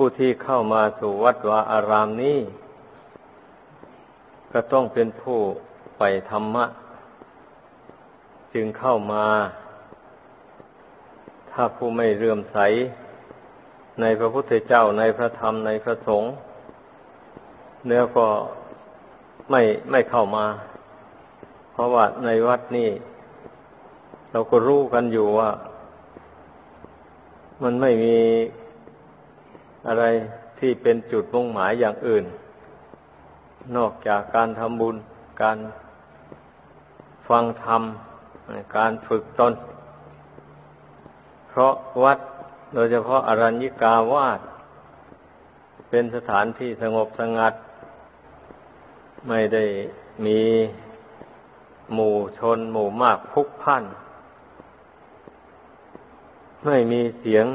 ผู้ที่เข้ามาสู่วัดวาอารามนี้ก็ต้องเป็นผู้ไปธรรมะ จึงเข้ามา ถ้าผู้ไม่เรื่มใส ในพระพุทธเจ้าในพระธรรมในพระสงฆ์เนื้อก็ไม่ไม่เข้ามา เพราะว่าในวัดนี่เราก็รู้กันอยู่ว่า มันไม่มี อะไรที่เป็นจุดมุ่งหมายอย่างอื่น นอกจากการทำบุญ การฟังธรรม การฝึกตน เพราะวัดโดยเฉพาะอรัญญิกาวาสเป็นสถานที่สงบสงัด ไม่ได้มีหมู่ชนหมู่มากพุกพัน ไม่มีเสียง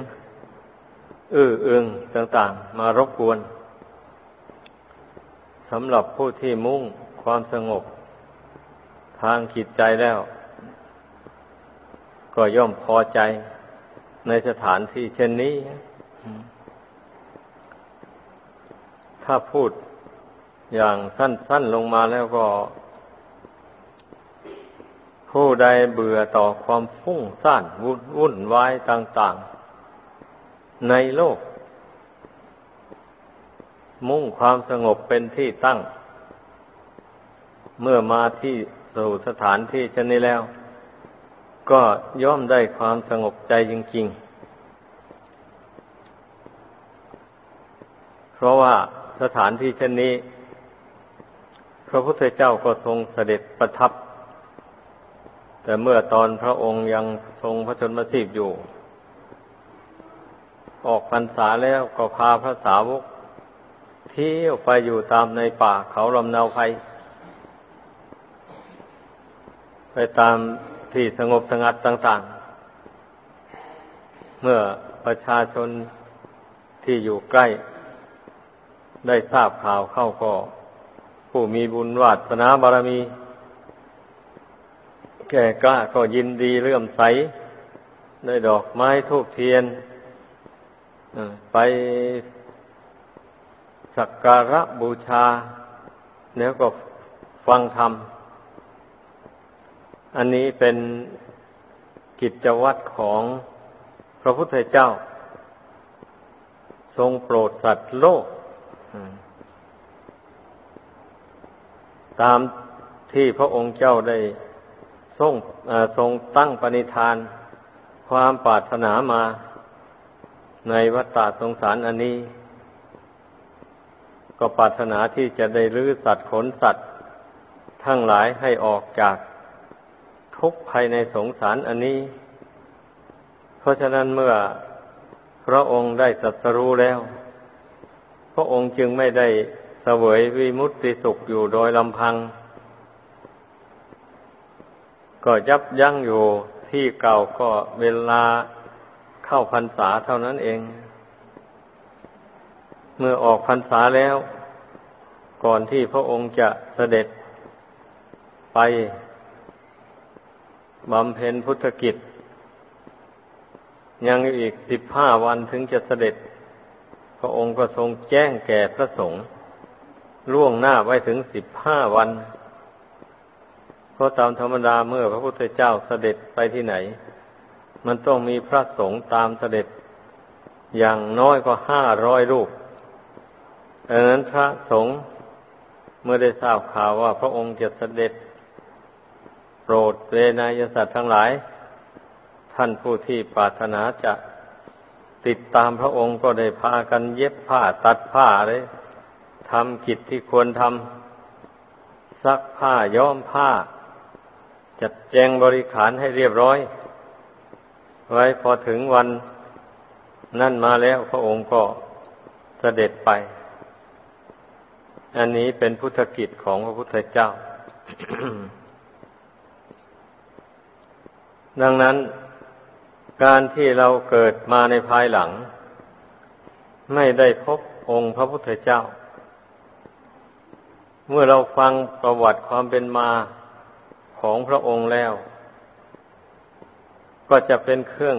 อื้ออึงต่างๆ มารบกวนสำหรับผู้ที่มุ่งความสงบ ทางจิตใจแล้ว ก็ย่อมพอใจในสถานที่เช่นนี้ ถ้าพูดอย่างสั้น ๆลงมาแล้วก็ ผู้ใดเบื่อต่อความฟุ้งซ่านวุ่นวายต่าง ๆ ในโลก มุ่งความสงบเป็นที่ตั้ง เมื่อมาที่สู่สถานที่ชนี้แล้ว ก็ย่อมได้ความสงบใจจริง ๆ เพราะว่าสถานที่เชนนี้ พระพุทธเจ้าก็ทรงเสด็จประทับ แต่เมื่อตอนพระองค์ยังทรงพระชนมสีบอยู่ ออกพรรษาแล้วก็พาพระสาวก เที่ยวไปอยู่ตามในป่าเขาลำนาวไพไปตามที่สงบสงัดต่างๆ เมื่อประชาชนที่อยู่ใกล้ ได้ทราบข่าวเข้าก็ ผู้มีบุญวาสนาบารมี แก่กล้าก็ยินดีเลื่อมใสด้วยดอกไม้ทูบเทียน ไปสักการะบูชา แล้วก็ฟังธรรม อันนี้เป็นกิจวัตรของพระพุทธเจ้า ทรงโปรดสัตว์โลก ตามที่พระองค์เจ้าได้ทรงทรงตั้งปณิธาน ความปรารถนามา ในวัฏฏะสงสารอันนี้ ก็ปรารถนาที่จะได้ลื้อสัตว์ขนสัตว์ ทั้งหลายให้ออกจากทุกข์ภายในสงสารอันนี้ เพราะฉะนั้นเมื่อพระองค์ได้ตรัสรู้แล้ว พระองค์จึงไม่ได้เสวยวิมุตติสุขอยู่โดยลำพัง ก็ยับยั้งอยู่ที่เก่าก็เวลา เข้าพรรษาเท่านั้นเอง เมื่อออกพรรษาแล้ว ก่อนที่พระองค์จะเสด็จไปบำเพ็ญพุทธกิจ ยังอีกสิบห้าวันถึงจะเสด็จ พระองค์ก็ทรงแจ้งแก่พระสงฆ์ล่วงหน้าไว้ถึงสิบห้าวัน เพราะตามธรรมดาเมื่อพระพุทธเจ้าเสด็จไปที่ไหน มันต้องมีพระสงฆ์ตามเสด็จ อย่างน้อยก็ห้าร้อยรูปดังนั้นพระสงฆ์เมื่อได้ทราบข่าวว่าพระองค์จะเสด็จ โปรดเวนยสัตว์ทั้งหลาย ท่านผู้ที่ปรารถนาจะติดตามพระองค์ก็ได้พากันเย็บผ้าตัดผ้าเลยทำกิจที่ควรทำซักผ้าย้อมผ้า จัดแจงบริขารให้เรียบร้อย ไว้พอถึงวันนั่นมาแล้วพระองค์ก็เสด็จไป อันนี้เป็นพุทธกิจของพระพุทธเจ้า ดังนั้นการที่เราเกิดมาในภายหลัง ไม่ได้พบองค์พระพุทธเจ้า เมื่อเราฟังประวัติความเป็นมาของพระองค์แล้ว ก็จะเป็นเครื่อง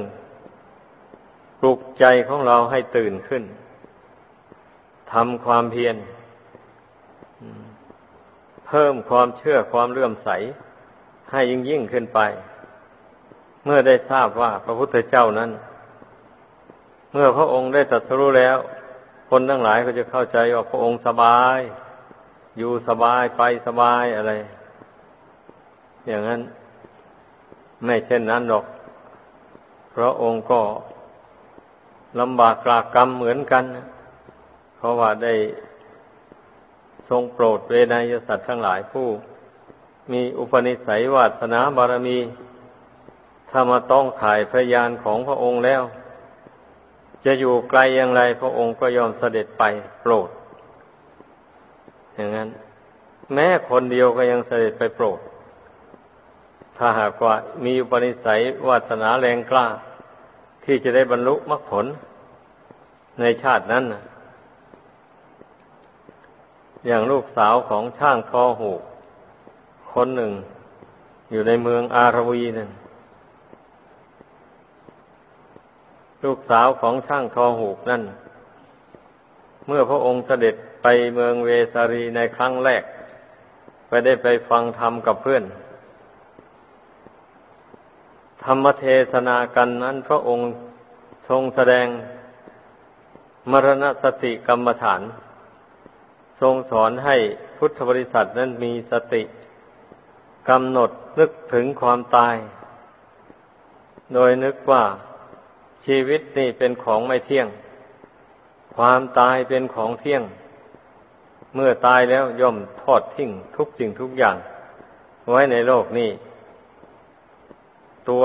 ปลุกใจของเราให้ตื่นขึ้นทำความเพียรเพิ่มความเชื่อความเลื่อมใส ให้ยิ่งยิ่งขึ้นไป เมื่อได้ทราบว่าพระพุทธเจ้านั้น เมื่อพระองค์ได้ตรัสรู้แล้ว คนทั้งหลายก็จะเข้าใจว่าพระองค์สบาย อยู่สบายไปสบายอะไร อย่างนั้น ไม่เช่นนั้นหรอก พระองค์ก็ลำบากกรากกรรมเหมือนกัน เพราะว่าได้ทรงโปรดเวนยสัตว์ทั้งหลายผู้ มีอุปนิสัยวาสนาบารมีถ้ามาต้องถ่ายพยานของพระองค์แล้ว จะอยู่ไกลอย่างไรพระองค์ก็ยอมเสด็จไปโปรด อย่างนั้น แม้คนเดียวก็ยังเสด็จไปโปรด ถ้าหากว่ามีอุปนิสัยวาสนาแรงกล้า ที่จะได้บรรลุมรรคผลในชาตินั้นนะอย่างลูกสาวของช่างทอหูคนหนึ่ง อยู่ในเมืองอารวีนั่นลูกสาวของช่างทอหูนั่น เมื่อพระองค์เสด็จไปเมืองเวสารีในครั้งแรก ไปได้ไปฟังธรรมกับเพื่อน ธรรมเทศนากันนั้น พระองค์ทรงแสดงมรณสติกรรมฐาน ทรงสอนให้พุทธบริษัทนั้นมีสติกำหนดนึกถึงความตาย โดยนึกว่าชีวิตนี่เป็นของไม่เที่ยง ความตายเป็นของเที่ยง เมื่อตายแล้วย่อมทอดทิ้งทุกสิ่งทุกอย่าง ไว้ในโลกนี้ ตัว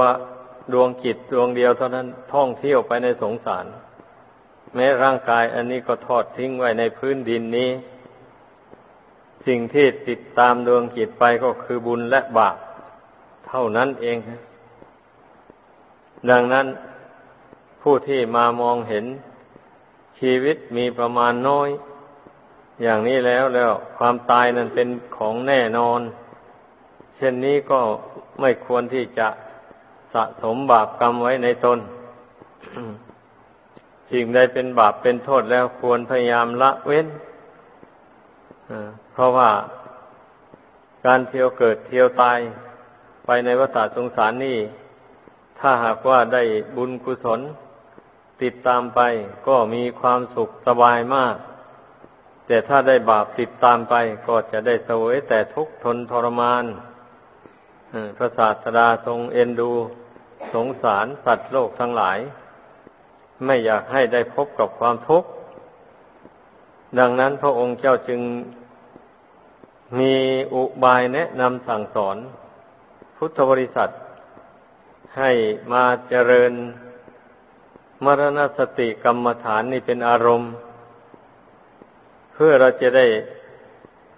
ดวงจิตดวงเดียวเท่านั้นท่องเที่ยวไปในสงสาร แม้ร่างกายอันนี้ก็ทอดทิ้งไว้ในพื้นดินนี้ สิ่งที่ติดตามดวงจิตไปก็คือบุญและบาปเท่านั้นเอง ดังนั้นผู้ที่มามองเห็นชีวิตมีประมาณน้อย อย่างนี้แล้วแล้วความตายนั้นเป็นของแน่นอน เช่นนี้ก็ไม่ควรที่จะ สะสมบาปกรรมไว้ในตนสิ่งใดเป็นบาปเป็นโทษแล้วควรพยายามละเว้นเพราะว่าการเที่ยวเกิดเที่ยวตายไปในวัฏสงสารนี่ ถ้าหากว่าได้บุญกุศล ติดตามไปก็มีความสุขสบายมาก แต่ถ้าได้บาปติดตามไปก็จะได้เสวยแต่ทุกข์ทนทรมาน พระศาสดาทรงเอ็นดูสงสารสัตว์โลกทั้งหลาย ไม่อยากให้ได้พบกับความทุกข์ ดังนั้นพระองค์เจ้าจึงมีอุบายแนะนำสั่งสอน พุทธบริษัท ให้มาเจริญ มรณสติกรรมฐานนี่เป็นอารมณ์ เพื่อเราจะได้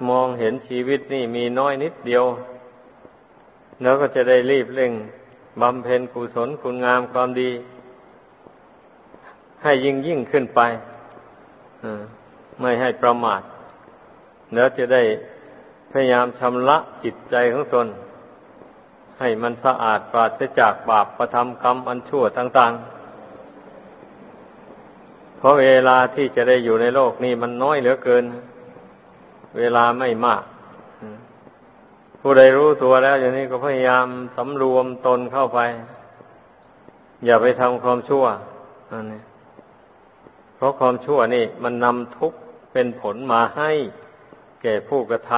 มองเห็นชีวิตนี่มีน้อยนิดเดียว แล้วก็จะได้รีบเร่งบำเพ็ญกุศลคุณงามความดี ให้ยิ่งยิ่งขึ้นไปไม่ให้ประมาท แล้วจะได้พยายามชำระจิตใจของตน ให้มันสะอาดปราศจากบาปประทำกรรมอันชั่วต่างๆ เพราะเวลาที่จะได้อยู่ในโลกนี้มันน้อยเหลือเกิน เวลาไม่มาก ผู้ใดรู้ตัวแล้วอย่างนี้ก็พยายามสำรวมตนเข้าไป อย่าไปทำความชั่วอันนี้เพราะความชั่วนี่ มันนำทุกข์เป็นผลมาให้แก่ผู้กระท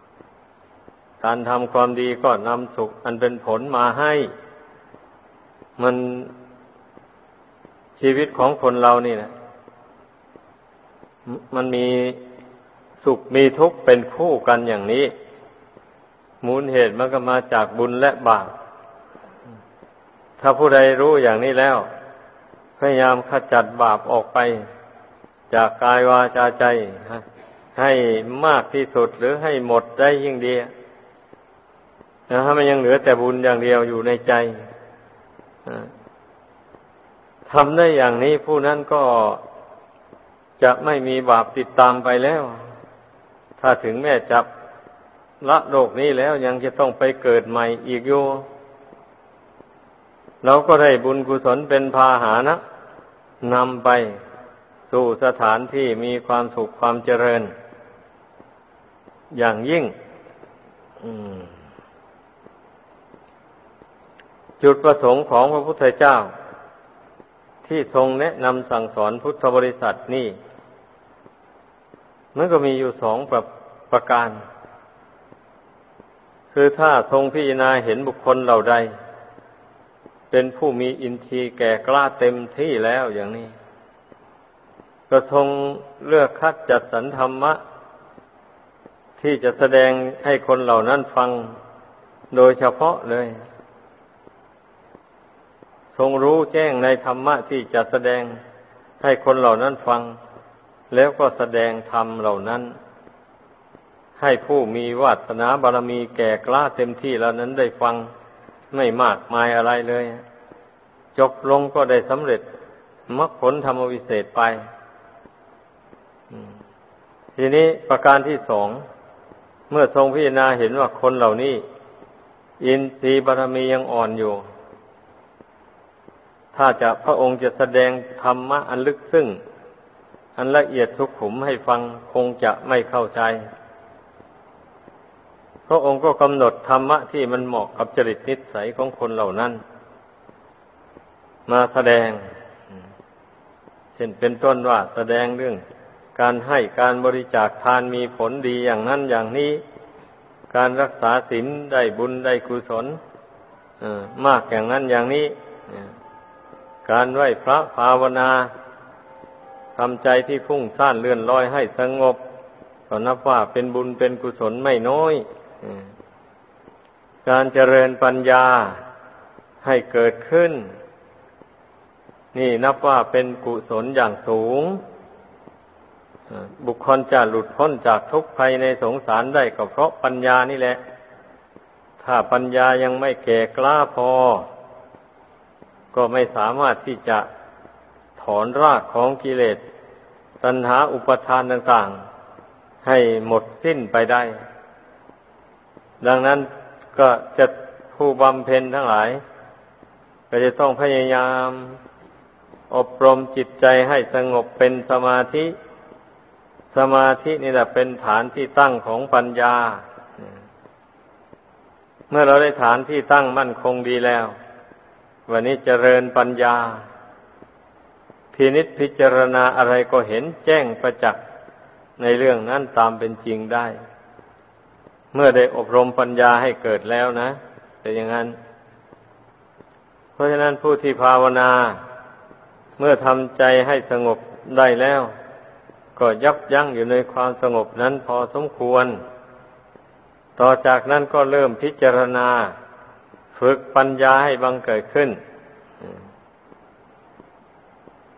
ำการทำความดีก็นำสุข อันเป็นผลมาให้ มันชีวิตของคนเรานี่นะมันมีสุขมีทุกข์เป็นคู่กันอย่างนี้ มูลเหตุมันก็มาจากบุญและบาปถ้าผู้ใดรู้อย่างนี้แล้ว พยายามขจัดบาปออกไป จากกายวาจาใจ ให้มากที่สุดหรือให้หมดได้ยิ่งดีนะถ้ามันยังเหลือแต่บุญอย่างเดียวอยู่ในใจทำได้อย่างนี้ผู้นั้นก็จะไม่มีบาปติดตามไปแล้ว ถ้าถึงแม่จับ ละโลกนี้แล้วยังจะต้องไปเกิดใหม่อีกอยู่เราก็ได้บุญกุศลเป็นพาหานะนำไปสู่สถานที่มีความสุขความเจริญ อย่างยิ่งจุดประสงค์ของพระพุทธเจ้า ที่ทรงแนะนำสั่งสอนพุทธบริษัทนี่มันก็มีอยู่สองประประการ คือถ้าทรงพิจารณาเห็นบุคคลเหล่าใด เป็นผู้มีอินทรีย์แก่กล้าเต็มที่แล้วอย่างนี้ ก็ทรงเลือกคัดจัดสรรธรรมะ ที่จะแสดงให้คนเหล่านั้นฟังโดยเฉพาะเลย ทรงรู้แจ้งในธรรมะที่จะแสดงให้คนเหล่านั้นฟัง แล้วก็แสดงธรรมเหล่านั้น ให้ผู้มีวาสนาบารมีแก่กล้าเต็มที่แล้วนั้นได้ฟังไม่มากมายอะไรเลย จบลงก็ได้สำเร็จมรรคผลธรรมวิเศษไป ทีนี้ประการที่สอง เมื่อทรงพิจารณาเห็นว่าคนเหล่านี้ อินทรีย์บารมียังอ่อนอยู่ ถ้าจะพระองค์จะแสดงธรรมะอันลึกซึ้งอันละเอียดทุกขุมให้ฟังคงจะไม่เข้าใจ พระองค์ก็กำหนดธรรมะที่มันเหมาะกับจริตนิสัยของคนเหล่านั้น มาแสดง เช่นเป็นต้นว่าแสดงเรื่อง การให้การบริจาคทานมีผลดีอย่างนั้นอย่างนี้ การรักษาศีลได้บุญได้กุศลมากอย่างนั้นอย่างนี้ การไหว้พระภาวนาทำใจที่พุ่งซ่านเลื่อนลอยให้สงบก็นับว่าเป็นบุญเป็นกุศลไม่น้อย การเจริญปัญญาให้เกิดขึ้น นี่นับว่าเป็นกุศลอย่างสูง บุคคลจะหลุดพ้นจากทุกข์ภัยในสงสารได้ก็เพราะปัญญานี่แหละ ถ้าปัญญายังไม่แก่กล้าพอ ก็ไม่สามารถที่จะถอนรากของกิเลสตัณหาอุปทานต่าง ๆ ให้หมดสิ้นไปได้ ดังนั้นก็จะผู้บำเพ็ญทั้งหลาย ก็จะต้องพยายามอบรมจิตใจให้สงบเป็นสมาธิ สมาธินี่แหละเป็นฐานที่ตั้งของปัญญา เมื่อเราได้ฐานที่ตั้งมั่นคงดีแล้ว วันนี้เจริญปัญญา พินิษพิจารณาอะไรก็เห็นแจ้งประจักษ์ในเรื่องนั้นตามเป็นจริงได้ เมื่อได้อบรมปัญญาให้เกิดแล้วนะแต่อย่างนั้น เพราะฉะนั้นผู้ที่ภาวนา เมื่อทำใจให้สงบได้แล้ว ก็ยับยั้งอยู่ในความสงบนั้นพอสมควร ต่อจากนั้นก็เริ่มพิจารณา ฝึกปัญญาให้บังเกิดขึ้น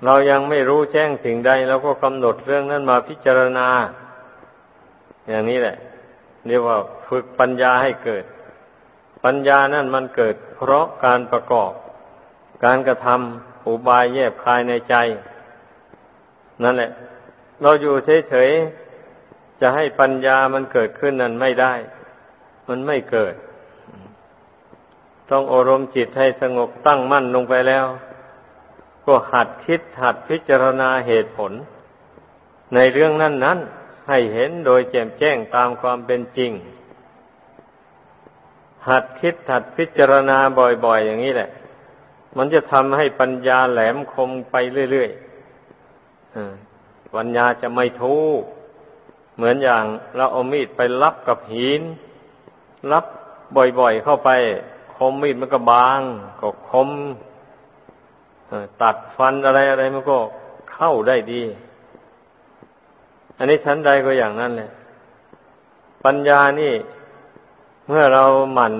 เรายังไม่รู้แจ้งสิ่งใดเราก็กำหนดเรื่องนั้นมาพิจารณา อย่างนี้แหละ เรียกว่าฝึกปัญญาให้เกิด ปัญญานั่นมันเกิด เพราะการประกอบ การกระทำอุบายแยบคายในใจ นั่นแหละ เราอยู่เฉยๆจะให้ปัญญามันเกิดขึ้นนั้นไม่ได้ มันไม่เกิด ต้องอารมณ์จิตให้สงบตั้งมั่นลงไปแล้ว ก็หัดคิดหัดพิจารณาเหตุผล ในเรื่องนั้นนั้น ให้เห็นโดยแจ่มแจ้งตามความเป็นจริง หัดคิดหัดพิจารณาบ่อย ๆ อย่างนี้แหละ มันจะทำให้ปัญญาแหลมคมไปเรื่อยๆปัญญาจะไม่ทู่เหมือนอย่างเราเอามีดไปรับกับหิน รับบ่อยๆเข้าไป คมมีดมันก็บาง ก็คมตัดฟันอะไรอะไรมันก็เข้าได้ดี อันนี้ชั้นใดก็อย่างนั้นเลยปัญญานี่ เมื่อเราหมั่น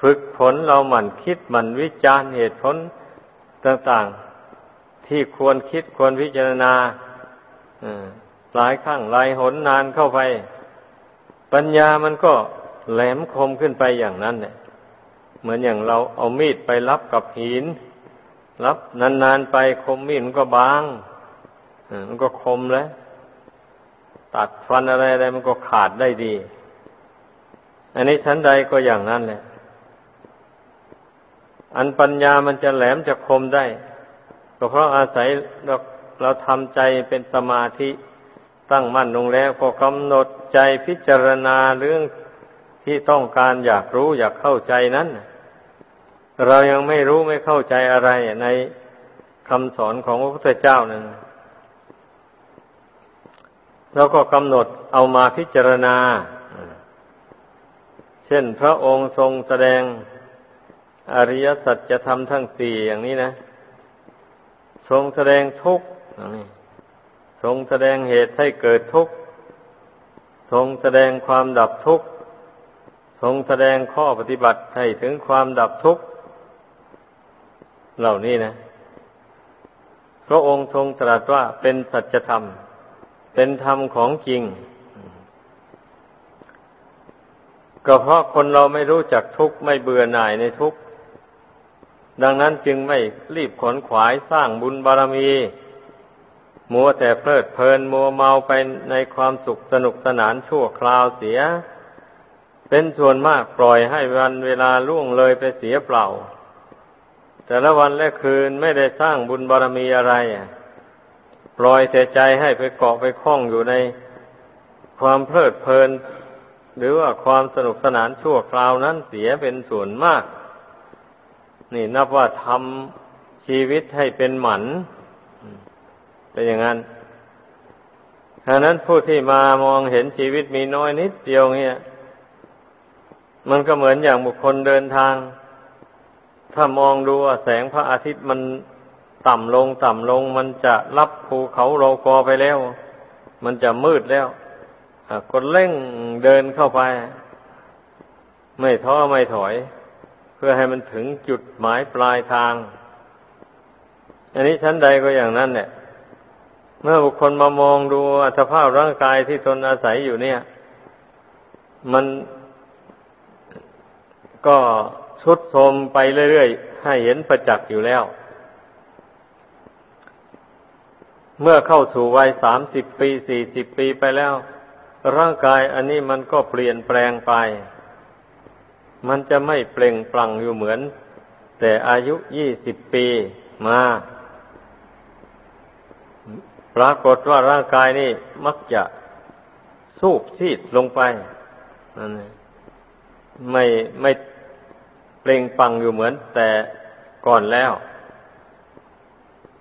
ฝึกผลเราหมั่นคิดหมั่นวิจารณ์เหตุผลต่างๆ ที่ควรคิดควรพิจารณาหลายครั้งหลายหนนานเข้าไป ปัญญามันก็แหลมคมขึ้นไปอย่างนั้นเนี่ยเหมือนอย่างเราเอามีดไปรับกับหิน รับนานๆไปคมมีดมันก็บางมันก็คมแล้ว ตัดฟันอะไรอะไรมันก็ขาดได้ดี อันนี้ชั้นใดก็อย่างนั้นแหละ อันปัญญามันจะแหลมจะคมได้ ก็เพราะอาศัยเราทำใจเป็นสมาธิตั้งมั่นลงแล้วก็กำหนดใจพิจารณาเรื่องที่ต้องการอยากรู้อยากเข้าใจนั้น เรายังไม่รู้ไม่เข้าใจอะไรในคำสอนของพระพุทธเจ้านั้น เราก็กำหนดเอามาพิจารณา เช่นพระองค์ทรงแสดงอริยสัจจะทำทั้งสี่อย่างนี้นะ ทรงแสดงทุกข์ทรงแสดงเหตุให้เกิดทุกข์ ทรงแสดงความดับทุกข์ ทรงแสดงข้อปฏิบัติให้ถึงความดับทุกข์ เหล่านี้นะ พระองค์ทรงตรัสว่าเป็นสัจธรรม เป็นธรรมของจริง ก็เพราะคนเราไม่รู้จักทุกข์ไม่เบื่อหน่ายในทุกข์ ดังนั้นจึงไม่รีบขนขวายสร้างบุญบารมี มัวแต่เพลิดเพลินมัวเมาไปในความสุขสนุกสนานชั่วคราวเสีย เป็นส่วนมากปล่อยให้วันเวลาล่วงเลยไปเสียเปล่า แต่ละวันและคืนไม่ได้สร้างบุญบารมีอะไร ปล่อยแต่ใจให้ไปเกาะไปคล้องอยู่ในความเพลิดเพลิน หรือว่าความสนุกสนานชั่วคราวนั้นเสียเป็นส่วนมาก นี่นับว่าทำชีวิตให้เป็นหมันเป็นอย่างนั้นฉะนั้นผู้ที่มามองเห็นชีวิตมีน้อยนิดเดียวเนี่ยมันก็เหมือนอย่างบุคคลเดินทาง ถ้ามองดูว่าแสงพระอาทิตย์มัน ต่ำลงต่ำลง มันจะรับภูเขาโลกอไปแล้ว มันจะมืดแล้วก็เร่งเดินเข้าไป ไม่ท้อไม่ถอย เพื่อให้มันถึงจุดหมายปลายทาง อันนี้ชั้นใดก็อย่างนั้นเนี่ยเมื่อบุคคลมามองดูอัตภาพร่างกายที่ตนอาศัยอยู่เนี่ย มันก็ชุดโทมไปเรื่อยๆ ให้เห็นประจักษ์อยู่แล้ว เมื่อเข้าสู่วัยสามสิบปีสี่สิบปีไปแล้ว ร่างกายอันนี้มันก็เปลี่ยนแปลงไป มันจะไม่เปล่งปลั่งอยู่เหมือน แต่อายุยี่สิบปีมาปรากฏว่าร่างกายนี่มักจะสูบซีดลงไปนั่นไม่ไม่เปล่งปังอยู่เหมือนแต่ก่อนแล้ว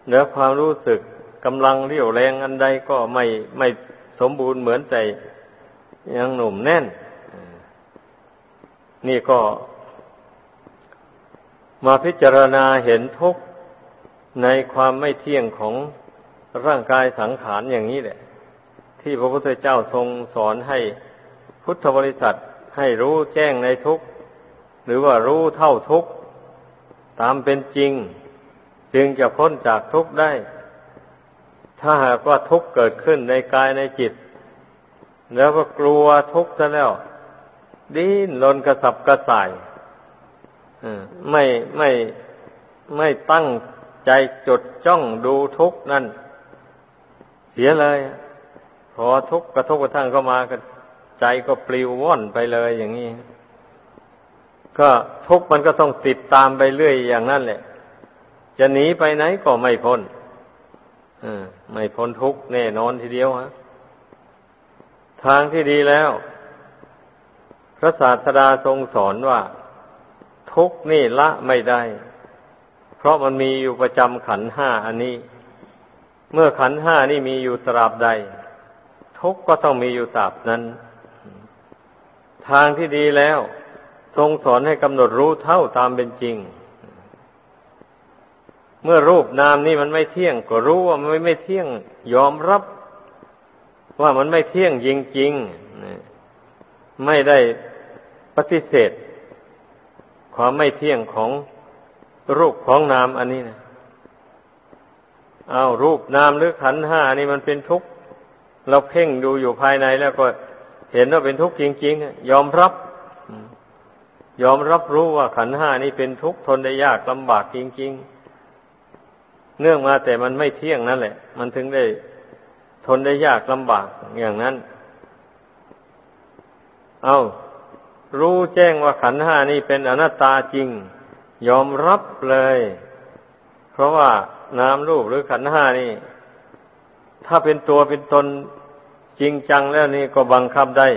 เนื้อความรู้สึก กำลังเรี่ยวแรงอันใดก็ไม่ไม่สมบูรณ์เหมือนแต่ยังหนุ่มแน่น นี่ก็ มาพิจารณาเห็นทุกข์ในความไม่เที่ยงของร่างกายสังขารอย่างนี้แหละ ที่พระพุทธเจ้าทรงสอนให้พุทธบริษัทให้รู้แจ้งในทุกข์ หรือว่ารู้เท่าทุกข์ ตามเป็นจริง จึงจะพ้นจากทุกข์ได้ ถ้าหากว่าทุกข์เกิดขึ้นในกายในจิต แล้วก็กลัวทุกข์ซะแล้ว ดิ้นรนกระสับกระส่ายไม่ไม่ไม่ตั้งใจจดจ้องดูทุกข์นั่น เสียเลย พอทุกข์กระทบกระทั่งเข้ามาก็ใจก็ปลิวว่อนไปเลยอย่างนี้ก็ทุกข์มันก็ต้องติดตามไปเรื่อยอย่างนั้นแหละ จะหนีไปไหนก็ไม่พ้น ไม่พ้นทุกข์แน่นอนทีเดียวฮะทางที่ดีแล้ว พระศาสดาทรงสอนว่า ทุกนี่ละไม่ได้ เพราะมันมีอยู่ประจำขันห้าอันนี้ เมื่อขันห้านี่มีอยู่ตราบใด ทุกก็ต้องมีอยู่ตราบนั้น ทางที่ดีแล้ว ทรงสอนให้กำหนดรู้เท่าตามเป็นจริง เมื่อรูปนามนี่มันไม่เที่ยง ก็รู้ว่ามันไม่เที่ยง ยอมรับ ว่ามันไม่เที่ยงจริงๆไม่ได้ปฏิเสธ ความไม่เที่ยงของรูปของนามอันนี้นะเอารูปนามหรือขันห้านี่มันเป็นทุกข์เราเพ่งดูอยู่ภายในแล้วก็เห็นว่าเป็นทุกข์จริงๆยอมรับ ยอมรับรู้ว่าขันห้านี่เป็นทุกข์ทนได้ยากลำบากจริง ๆ เนื่องมาแต่มันไม่เที่ยงนั่นแหละ มันถึงได้ทนได้ยากลำบากอย่างนั้น เอารู้แจ้งว่าขันห้านี่เป็นอนัตตาจริง ยอมรับเลย เพราะว่านามรูปหรือขันห้านี่ ถ้าเป็นตัวเป็นตนจริงจังแล้วนี่ก็บังคับได้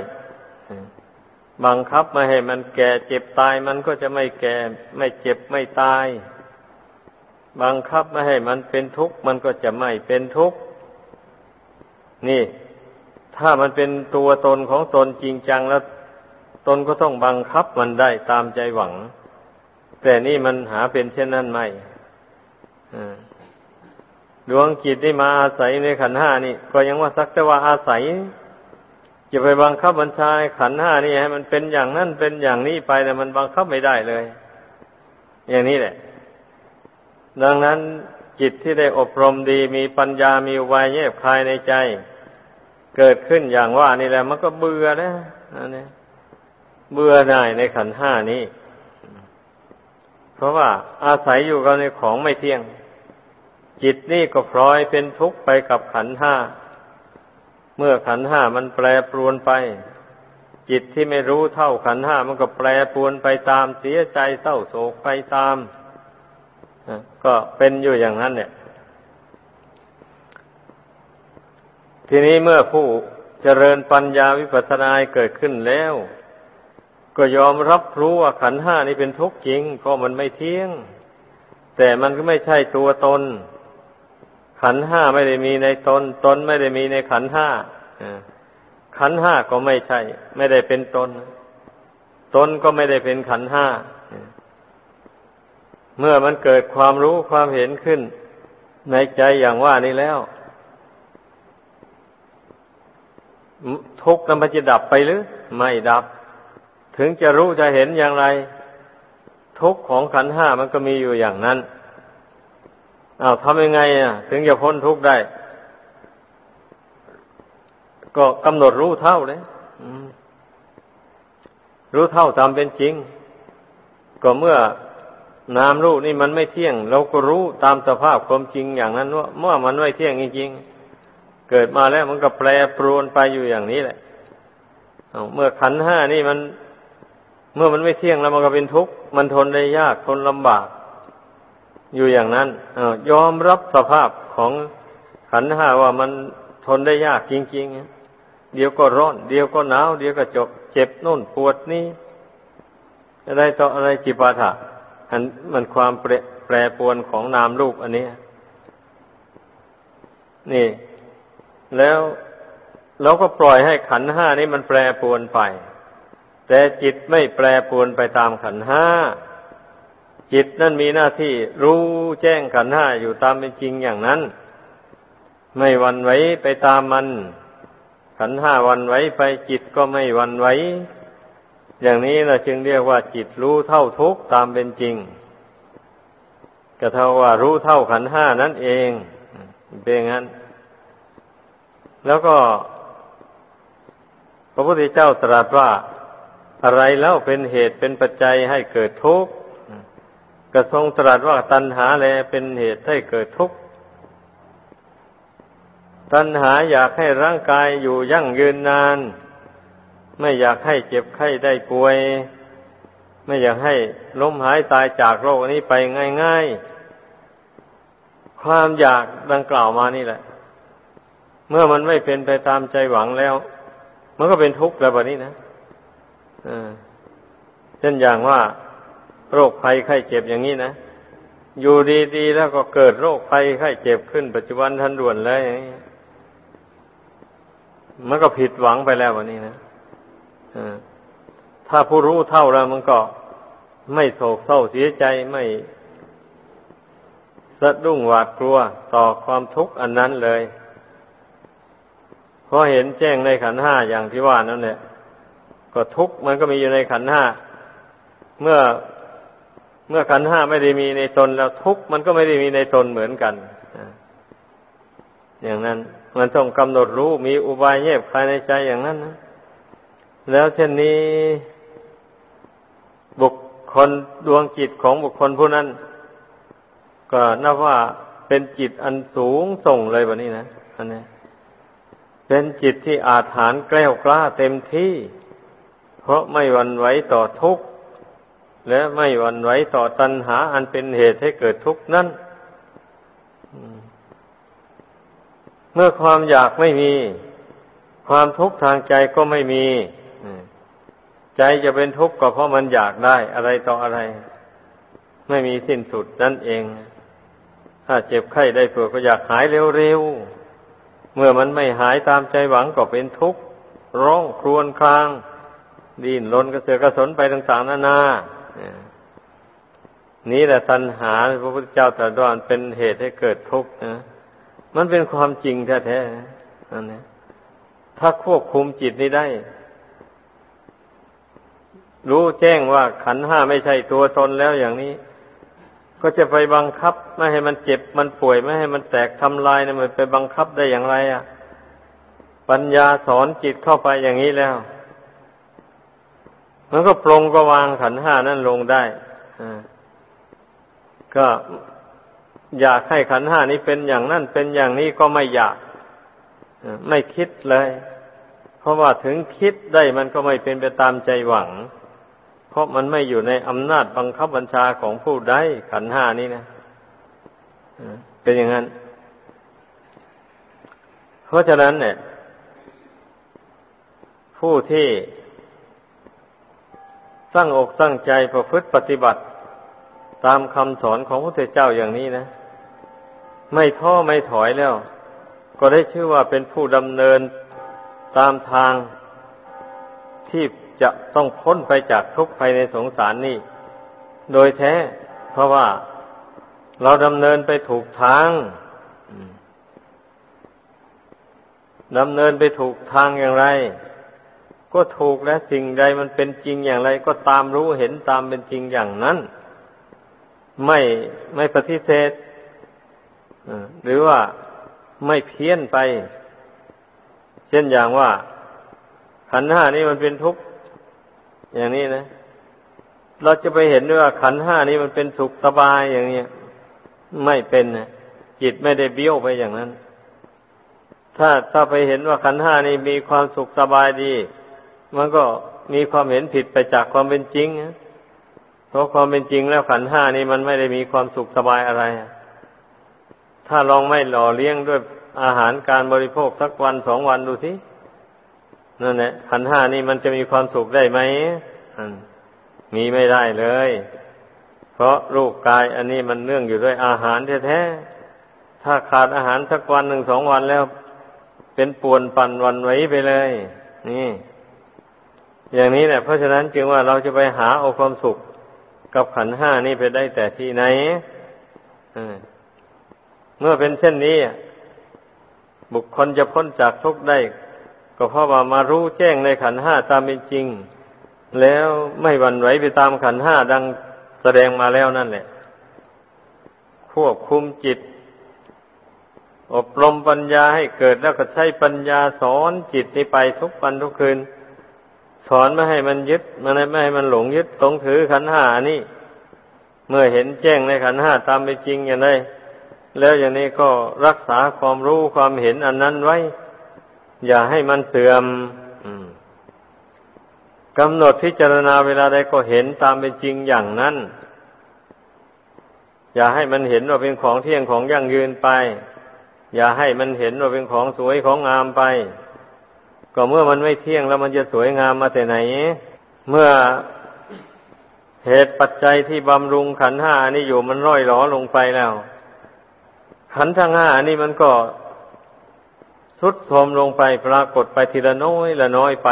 บังคับม่ให้มันแก่เจ็บตาย มันก็จะไม่แก่ไม่เจ็บไม่ตาย บังคับไม่ให้มันเป็นทุกข์ มันก็จะไม่เป็นทุกข์ นี่ ถ้ามันเป็นตัวตนของตนจริงจังแล้ว ตนก็ต้องบังคับมันได้ตามใจหวัง แต่นี่มันหาเป็นเช่นนั้นไม่ดวงจิตที่มาอาศัยในขันห้านี่ ก็ยังว่าสักแต่ว่าอาศัยจะไปบังคับบัญชาขันห้านี่ให้มันเป็นอย่างนั้นเป็นอย่างนี้ไปแต่มันบังคับไม่ได้เลย อย่างนี้แหละ ดังนั้นจิตที่ได้อบรมดีมีปัญญามีวายแยบคายในใจ เกิดขึ้นอย่างว่านี่แหละ มันก็เบื่อนะอันนี้เบื่อหน่ายในขันห้านี้ เพราะว่าอาศัยอยู่กับในของไม่เที่ยง จิตนี่ก็พลอยเป็นทุกข์ไปกับขันห้า เมื่อขันห้ามันแปรปรวนไป จิตที่ไม่รู้เท่าขันห้ามันก็แปรปรวนไปตามเสียใจเศร้าโศกไปตาม ก็เป็นอยู่อย่างนั้นเนี่ย ทีนี้เมื่อผู้เจริญปัญญาวิปัสสนาเกิดขึ้นแล้ว ก็ยอมรับรู้ว่าขันห้านี้เป็นทุกข์จริง เพราะมันไม่เที่ยง แต่มันก็ไม่ใช่ตัวตน ขันห้าไม่ได้มีในตน ตนไม่ได้มีในขันห้าขันห้าก็ไม่ใช่ ไม่ได้เป็นตน ตนก็ไม่ได้เป็นขันห้า เมื่อมันเกิดความรู้ความเห็นขึ้น ในใจอย่างว่านี้แล้ว ทุกข์นั้นมันจะดับไปหรือ ไม่ดับ ถึงจะรู้จะเห็นอย่างไร ทุกข์ของขันห้ามันก็มีอยู่อย่างนั้นอ้าวทำยังไงอะ ถึงจะพ้นทุกข์ได้ ก็กำหนดรู้เท่าเลยรู้เท่าตามเป็นจริง ก็เมื่อ นามรู้นี่มันไม่เที่ยง เราก็รู้ตามสภาพความจริงอย่างนั้นว่าเมื่อมันไม่เที่ยงจริงๆเกิดมาแล้วมันก็แปรปรวนไปอยู่อย่างนี้แหละเมื่อขันห้านี่มัน เมื่อมันไม่เที่ยงแล้วมันก็เป็นทุกข์มันทนได้ยากทนลำบาก อยู่อย่างนั้นอยอมรับสภาพของขันห้าว่ามันทนได้ยากจริงๆเดี๋ยวก็ร้อน เดี๋ยวก็หนาว เดี๋ยวก็จบเจ็บนู่นปวดนี่อะไรต่ออะไรจิปาถะ อันมันความแปรแปรปวนของนามรูปอันนี้ นี่ แล้วเราก็ปล่อยให้ขันห้านี้มันแปรปวนไป แต่จิตไม่แปรปวนไปตามขันห้าจิตนั่นมีหน้าที่รู้แจ้งขันห้าอยู่ตามเป็นจริงอย่างนั้น ไม่วันไหวไปตามมัน ขันห้าวันไหวไปจิตก็ไม่วันไหว อย่างนี้เราจึงเรียกว่าจิตรู้เท่าทุกตามเป็นจริงก็เท่าว่ารู้เท่าขันห้านั่นเองเป็นงั้น แล้วก็ พระพุทธเจ้าตรัสว่าอะไรแล้วเป็นเหตุเป็นปัจจัยให้เกิดทุกข์ก็ทรงตรัสว่าตัณหาแลเป็นเหตุให้เกิดทุกข์ตัณหาอยากให้ร่างกายอยู่ยั่งยืนนาน ไม่อยากให้เจ็บไข้ได้ป่วย ไม่อยากให้ล้มหายตายจากโลกนี้ไปง่าย ๆ ความอยากดังกล่าวมานี่แหละ เมื่อมันไม่เป็นไปตามใจหวังแล้ว มันก็เป็นทุกข์แล้วแบบนี้นะเช่นอย่างว่า โรคภัยไข้เจ็บอย่างนี้นะอยู่ดีๆแล้วก็เกิดโรคภัยไข้เจ็บขึ้นปัจจุบันทันด่วนเลยมันก็ผิดหวังไปแล้ววันนี้นะ ถ้าผู้รู้เท่าแล้วมันก็ไม่โศกเศร้าเสียใจไม่สะดุ้งหวาดกลัวต่อความทุกข์อันนั้นเลยเพราะเห็นแจ้งในขันห้าอย่างที่ว่านั่นแหละก็ทุกข์มันก็มีอยู่ในขันห้าเมื่อเมื่อขันห้าไม่ได้มีในตนแล้วทุกข์มันก็ไม่ได้มีในตนเหมือนกันอย่างนั้น มันต้องกำหนดรู้มีอุบายแยบภายในใจอย่างนั้นนะ แล้วเช่นนี้ บุคคลดวงจิตของบุคคลผู้นั้น ก็นับว่าเป็นจิตอันสูงส่งเลยแบบนี้นะอันนี้เป็นจิตที่อาถานแกล้วกล้าเต็มที่ เพราะไม่หวั่นไหวต่อทุกข์ และไม่หวั่นไหวต่อตัณหาอันเป็นเหตุให้เกิดทุกข์นั้นเมื่อความอยากไม่มี ความทุกข์ทางใจก็ไม่มี ใจจะเป็นทุกข์ก็เพราะมันอยากได้อะไรต่ออะไร ไม่มีสิ้นสุดนั่นเอง ถ้าเจ็บไข้ได้ป่วยก็อยากหายเร็วๆ เมื่อมันไม่หายตามใจหวังก็เป็นทุกข์ร้องครวญคราง ดิ้นรนกระเสือกกระสนไปต่างๆนานานี้แหละตัณหาพระพุทธเจ้าตรัสว่าเป็นเหตุให้เกิดทุกข์นะมันเป็นความจริงแท้ๆนั่นนะถ้าควบคุมจิตนี้ได้ รู้แจ้งว่าขันห้าไม่ใช่ตัวตนแล้วอย่างนี้ ก็จะไปบังคับไม่ให้มันเจ็บมันป่วยไม่ให้มันแตกทำลายนะมันไปบังคับได้อย่างไรอะ่ะ ปัญญาสอนจิตเข้าไปอย่างนี้แล้ว มันก็ปรงก็วางขันห้านั่นลงได้อก็อยากให้ขันห้านี้เป็นอย่างนั้นเป็นอย่างนี้ก็ไม่อยากไม่คิดเลย เพราะว่าถึงคิดได้มันก็ไม่เป็นไปตามใจหวัง ราะมันไม่อยู่ในอำนาจบังคับบัญชาของผู้ใดขันห้านี้นะเป็นอย่างนั้น เพราะฉะนั้นเนี่ย ผู้ที่สร้างอกสร้างใจประพฤติปฏิบัติ ตามคำสอนของพระพุทธเจ้าอย่างนี้นะ ไม่ท้อไม่ถอยแล้ว ก็ได้ชื่อว่าเป็นผู้ดำเนินตามทางที่ จะต้องพ้นไปจากทุกข์ภายในสงสารนี่ โดยแท้ เพราะว่าเราดำเนินไปถูกทางดำเนินไปถูกทางอย่างไร ก็ถูกและสิ่งใดมันเป็นจริงอย่างไร ก็ตามรู้เห็นตามเป็นจริงอย่างนั้น ไม่ไม่ปฏิเสธหรือว่าไม่เพี้ยนไป เช่นอย่างว่าขันห้านี้มันเป็นทุกข์ อย่างนี้นะ เราจะไปเห็นด้วยว่าขันห้านี้มันเป็นสุขสบายอย่างนี้ไม่เป็นนะจิตไม่ได้เบี้ยวไปอย่างนั้น ถ้าถ้าไปเห็นว่าขันห้านี้มีความสุขสบายดี มันก็มีความเห็นผิดไปจากความเป็นจริงนะเพราะความเป็นจริงแล้วขันห้านี้มันไม่ได้มีความสุขสบายอะไร ถ้าลองไม่หล่อเลี้ยงด้วยอาหารการบริโภคสักวันสองวันดูสิ นั่นแหละขันห้านี้มันจะมีความสุขได้ไหมมีไม่ได้เลย เพราะรูปกายอันนี้มันเนื่องอยู่ด้วยอาหารแท้ๆถ้าขาดอาหารสักวันหนึ่งสองวันแล้ว เป็นป่วนปั่นวันไหวไปเลย นี่ อย่างนี้แหละเพราะฉะนั้นจึงว่าเราจะไปหาเอาความสุขกับขันห้านี่ไปได้แต่ที่ไหนเมื่อเป็นเช่นนี้ บุคคลจะพ้นจากทุกข์ได้ ก็เพราะว่ามารู้แจ้งในขันห้าตามเป็นจริง แล้วไม่หวั่นไหวไปตามขันห้าดังแสดงมาแล้วนั่นแหละ ควบคุมจิต อบรมปัญญาให้เกิดแล้วก็ใช้ปัญญาสอนจิตนี้ไปทุกวันทุกคืน สอนไม่ให้มันยึดมันไม่ให้มันหลงยึดตรงถือขันห้านี่เมื่อเห็นแจ้งในขันห้าตามไปจริงอย่างไรแล้วอย่างนี้ก็รักษาความรู้ความเห็นอันนั้นไว้ อย่าให้มันเสื่อมกำหนดพิจารณาเวลาใดก็เห็นตามเป็นจริงอย่างนั้น อย่าให้มันเห็นว่าเป็นของเที่ยงของยั่งยืนไป อย่าให้มันเห็นว่าเป็นของสวยของงามไป ก็เมื่อมันไม่เที่ยงแล้วมันจะสวยงามมาแต่ไหน เมื่อเหตุปัจจัยที่บำรุงขันห้านี่อยู่มันร่อยหลอลงไปแล้ว ขันทั้งห้านี่มันก็ สุดโทมลงไปปรากฏไปทีละน้อยละน้อยไป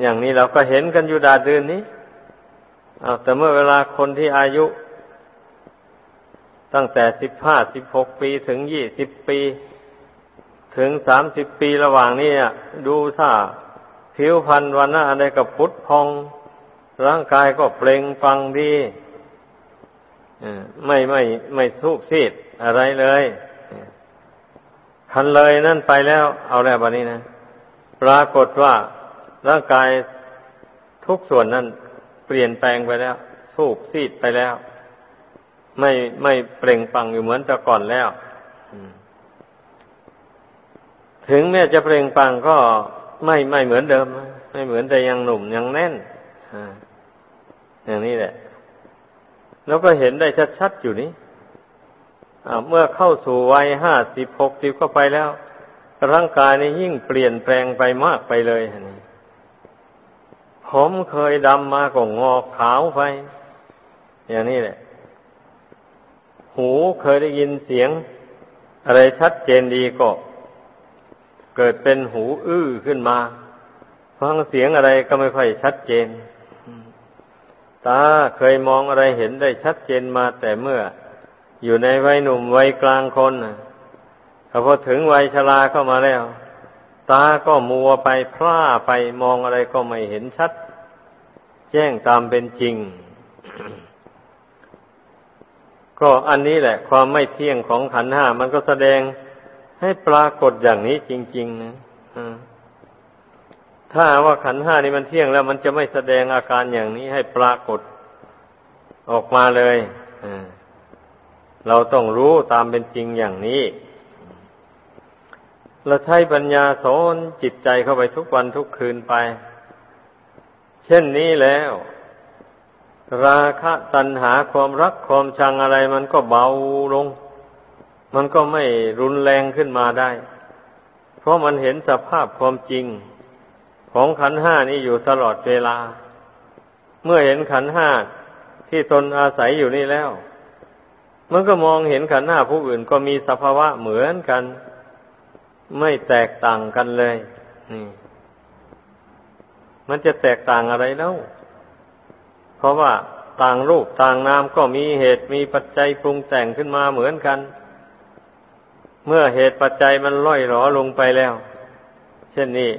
อย่างนี้เราก็เห็นกันอยู่ดาดืนนี้แต่เมื่อเวลาคนที่อายุ ตั้งแต่สิบห้าสิบหกปีถึงยี่สิบปี ถึงสามสิบปีระหว่างนี้ดูท่าผิวพรรณวันหน้าอะไรกับพุทธพอง ร่างกายก็เปล่งฟังดีไม่ไม่ไม่ทุกซีดอะไรเลย คันเลยนั่นไปแล้ว เอาแล้วบันนี้นะ ปรากฏว่าร่างกายทุกส่วนนั้นเปลี่ยนแปลงไปแล้ว สูบซีดไปแล้ว ไม่ไม่เปล่งฟังอยู่เหมือนแต่ก่อนแล้วถึงแม้จะเปล่งปังก็ไม่ไม่เหมือนเดิม ไม่เหมือนแต่ยังหนุ่มยังแน่นอย่างนี้แหละ แล้วก็เห็นได้ชัดๆอยู่นี้ เมื่อเข้าสู่วัยห้าสิบหกสิบเข้าไปแล้ว ร่างกายนี่ยิ่งเปลี่ยนแปลงไปมากไปเลยนี่ผมเคยดำมาก็งอกขาวไป อย่างนี้แหละ หูเคยได้ยินเสียง อะไรชัดเจนดีก็ เกิดเป็นหูอื้อขึ้นมา ฟังเสียงอะไรก็ไม่ค่อยชัดเจน ตาเคยมองอะไรเห็นได้ชัดเจนมาแต่เมื่อ อยู่ในวัยหนุ่มวัยกลางคนพอถึงวัยชราเข้ามาแล้ว ตาก็มัวไปพร่าไปมองอะไรก็ไม่เห็นชัด แจ้งตามเป็นจริง ก็อันนี้แหละ ความไม่เที่ยงของขันห้ามันก็แสดงให้ปรากฏอย่างนี้จริง ๆ นะถ้าว่าขันห้านี่มันเที่ยงแล้วมันจะไม่แสดงอาการอย่างนี้ให้ปรากฏออกมาเลย เราต้องรู้ตามเป็นจริงอย่างนี้ เราใช้ปัญญาสอนจิตใจเข้าไปทุกวันทุกคืนไป เช่นนี้แล้ว ราคะตัณหาความรักความชังอะไรมันก็เบาลง มันก็ไม่รุนแรงขึ้นมาได้ เพราะมันเห็นสภาพความจริง ของขันห้านี้อยู่ตลอดเวลา เมื่อเห็นขันห้าที่ตนอาศัยอยู่นี่แล้ว มันก็มองเห็นขันห้าผู้อื่นก็มีสภาวะเหมือนกัน ไม่แตกต่างกันเลยนี่มันจะแตกต่างอะไรแล้ว เพราะว่าต่างรูปต่างนามก็มีเหตุมีปัจจัยปรุงแต่งขึ้นมาเหมือนกัน เมื่อเหตุปัจจัยมันล่อยหลอลงไปแล้ว เช่นนี้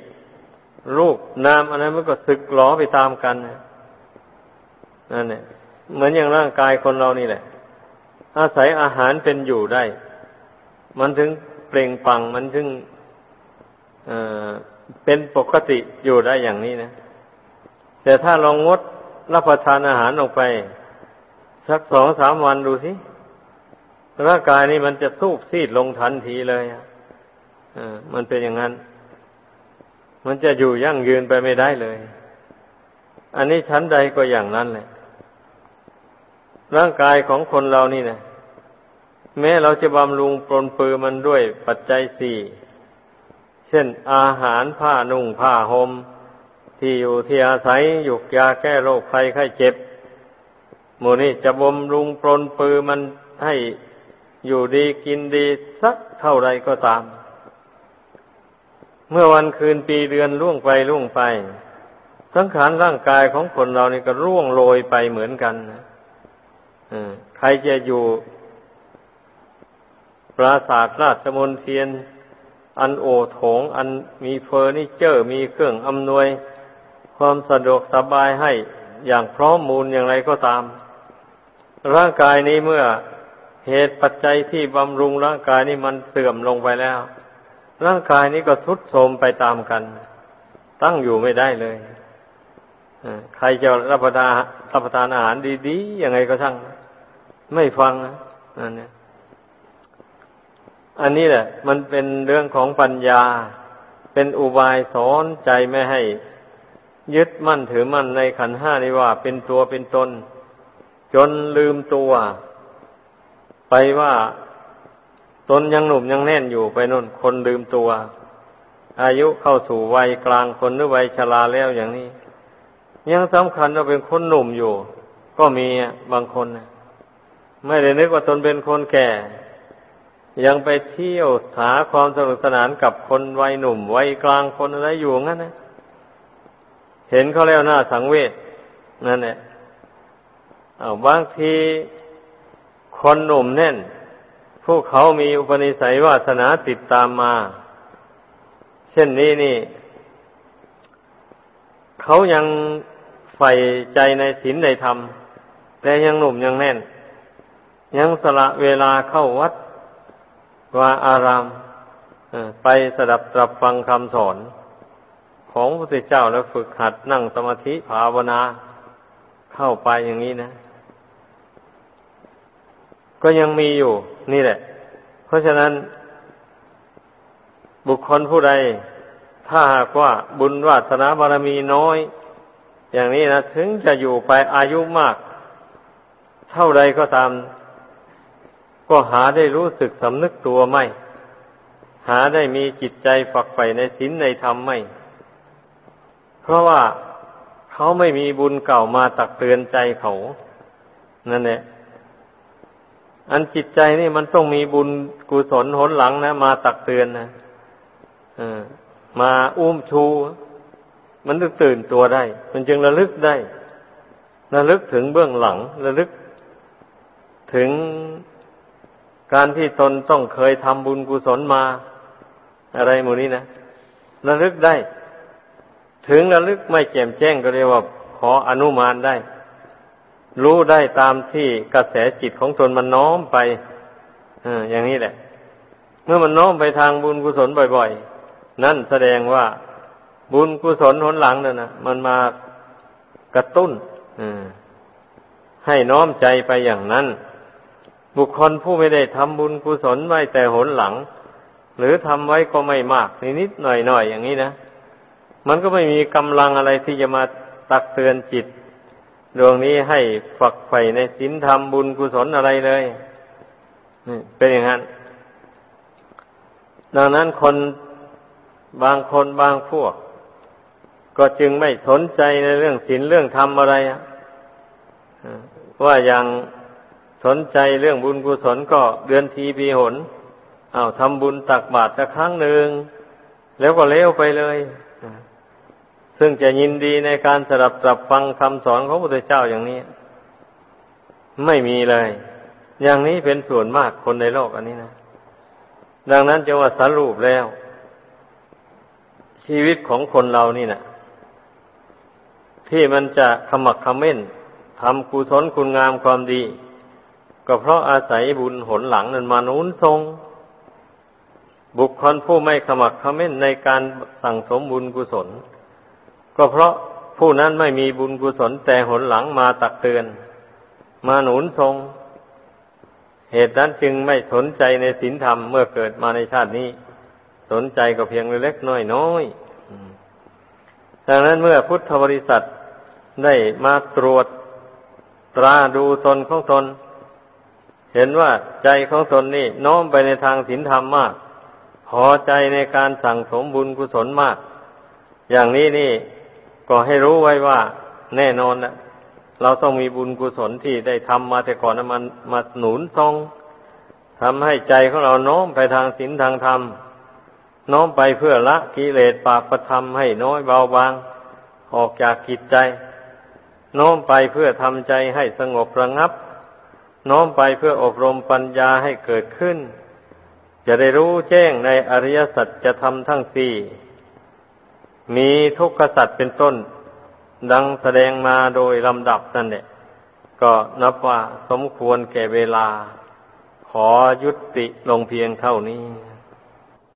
รูปนามอะไรมันก็สึกหลอไปตามกันนั่นเนี่ยเหมือนอย่างร่างกายคนเรานี่แหละ อาศัยอาหารเป็นอยู่ได้ มันถึงเปล่งปังมันถึงเเป็นปกติอยู่ได้อย่างนี้นะ แต่ถ้าลองงดรับประทานอาหารออกไป สักสองสามวันดูสิร่างกายนี้มันจะสูบซีดลงทันทีเลยอะมันเป็นอย่างนั้น มันจะอยู่ยั่งยืนไปไม่ได้เลย อันนี้ชั้นใดก็อย่างนั้นแหละ ร่างกายของคนเรานี่นะ แม้เราจะบำรุงปลนปือมันด้วยปัจจัยสี่เช่นอาหารผ้านุ่งผ้าหม่มที่อยู่ที่อาศัยหยุกยาแก้โรคภัยไข้เจ็บหมู่นี้จะบำรุงปลนปือมันให้อยู่ดีกินดีสักเท่าไรก็ตาม เมื่อวันคืนปีเดือนล่วงไปล่วงไป สังขารร่างกายของคนเรานี่ก็ร่วงโรยไปเหมือนกันนะใครจะอยู่ ปราสาทราชมนเทียน อันโอโถง อันมีเฟอร์นิเจอร์ มีเครื่องอำนวย ความสะดวกสบายให้อย่างพร้อมมูลอย่างไรก็ตาม ร่างกายนี้เมื่อเหตุปัจจัยที่บำรุงร่างกายนี้มันเสื่อมลงไปแล้ว ร่างกายนี้ก็ทรุดโทรมไปตามกัน ตั้งอยู่ไม่ได้เลยใครจะรับประทานรับประทานอาหารดีๆยังไงก็ช่าง ไม่ฟังนั่นเนี่ย อันนี้แหละ มันเป็นเรื่องของปัญญา เป็นอุบายสอนใจไม่ให้ ยึดมั่นถือมั่นในขันห้านี้ว่า เป็นตัวเป็นตน จนลืมตัว ไปว่าตนยังหนุ่มยังแน่นอยู่ไปนู่นคนลืมตัว อายุเข้าสู่วัยกลางคนหรือวัยชราแล้วอย่างนี้ ยังสำคัญว่าเป็นคนหนุ่มอยู่ ก็มีบางคน ไม่ได้นึกว่าตนเป็นคนแก่ ยังไปเที่ยวหาความสนุกสนานกับคนวัยหนุ่มวัยกลางคนอะไรอยู่งั้นนะเห็นเขาแล้วหน้าสังเวชนั่นแหละบางทีคนหนุ่มแน่น พวกเขามีอุปนิสัยวาสนาติดตามมา เช่นนี้นี่ เขายังใฝ่ใจในศีลในธรรม แต่ยังหนุ่มยังแน่น ยังสละเวลาเข้าวัด ว่าอารามไปสดับตรับฟังคำสอน ของพระพุทธเจ้าแล้วฝึกหัดนั่งสมาธิภาวนาเข้าไปอย่างนี้นะ ก็ยังมีอยู่ นี่แหละ เพราะฉะนั้น บุคคลผู้ใด ถ้าหากว่าบุญวาสนาบารมีน้อย อย่างนี้นะ ถึงจะอยู่ไปอายุมาก เท่าใดก็ตาม ก็หาได้รู้สึกสำนึกตัวไม่ หาได้มีจิตใจฝักใฝ่ในศีลในธรรมไม่ เพราะว่าเขาไม่มีบุญเก่ามาตักเตือนใจเขา นั่นแหละอันจิตใจนี่มันต้องมีบุญกุศลหนหลังนะ มาตักเตือนนะมาอุ้มชู มันต้องตื่นตัวได้ มันจึงระลึกได้ ระลึกถึงเบื้องหลัง ระลึกถึง การที่ตนต้องเคยทำบุญกุศลมา อะไรหมูนี้นะระลึกได้ ถึงระลึกไม่แจ่มแจ้งก็เรียกว่าขออนุมานได้ รู้ได้ตามที่กระแสจิตของตนมันน้อมไปออย่างนี้แหละ เมื่อมันน้อมไปทางบุญกุศลบ่อย ๆ นั่นแสดงว่าบุญกุศลหนหลังนั่นนะมันมากระตุ้นให้น้อมใจไปอย่างนั้น บุคคลผู้ไม่ได้ทำบุญกุศลไว้แต่หนหลัง หรือทำไว้ก็ไม่มากนิดๆหน่อยๆอย่างนี้นะ มันก็ไม่มีกำลังอะไรที่จะมาตักเตือนจิต ดวงนี้ให้ฝักใฝ่ในศีลธรรมบุญกุศลอะไรเลยนี่เป็นอย่างนั้น ดังนั้นคนบางคนบางพวก ก็จึงไม่สนใจในเรื่องศีลเรื่องธรรมอะไรว่าอย่าง สนใจเรื่องบุญกุศลก็เดือนทีปีหนเอาทำบุญตักบาตรสักครั้งหนึ่ง แล้วก็เลี้ยวไปเลย ซึ่งจะยินดีในการสดับตรับฟังคำสอนของพระพุทธเจ้าอย่างนี้ ไม่มีเลย อย่างนี้เป็นส่วนมากคนในโลกอันนี้นะ ดังนั้นจะว่าสรุปแล้ว ชีวิตของคนเรานี่นะที่มันจะขมักขม้นทำกุศลคุณงามความดี ก็เพราะอาศัยบุญหนหลังนั้นมานุนทรง บุคคลผู้ไม่ขมักขม้นในการสั่งสมบุญกุศล ก็เพราะผู้นั้นไม่มีบุญกุศลแต่หนหลังมาตักเตือน มาหนุนทรง เหตุนั้นจึงไม่สนใจในศีลธรรมเมื่อเกิดมาในชาตินี้ สนใจก็เพียงเล็กน้อยน้อยดังนั้นเมื่อพุทธบริษัทได้มาตรวจตราดูตนของตน เห็นว่าใจของตนนี่น้อมไปในทางศีลธรรมมาก พอใจในการสั่งสมบุญกุศลมาก อย่างนี้นี่ก็ให้รู้ไว้ว่า แน่นอนนะเราต้องมีบุญกุศลที่ได้ทำมาแต่ก่อนนะมันมาหนุนทรงทำให้ใจของเราโน้มไปทางศีลทางธรรม น้อมไปเพื่อละกิเลสปาประธรรมให้น้อยเบาบาง ออกจากกิจใจ น้อมไปเพื่อทำใจให้สงบระงับ น้อมไปเพื่ออบรมปัญญาให้เกิดขึ้น จะได้รู้แจ้งในอริยสัจจะทำทั้งสี่ มีทุกขสัจเป็นต้น ดังแสดงมาโดยลำดับนั่นแหละก็นับว่าสมควรแก่เวลา ขอยุติลงเพียงเท่านี้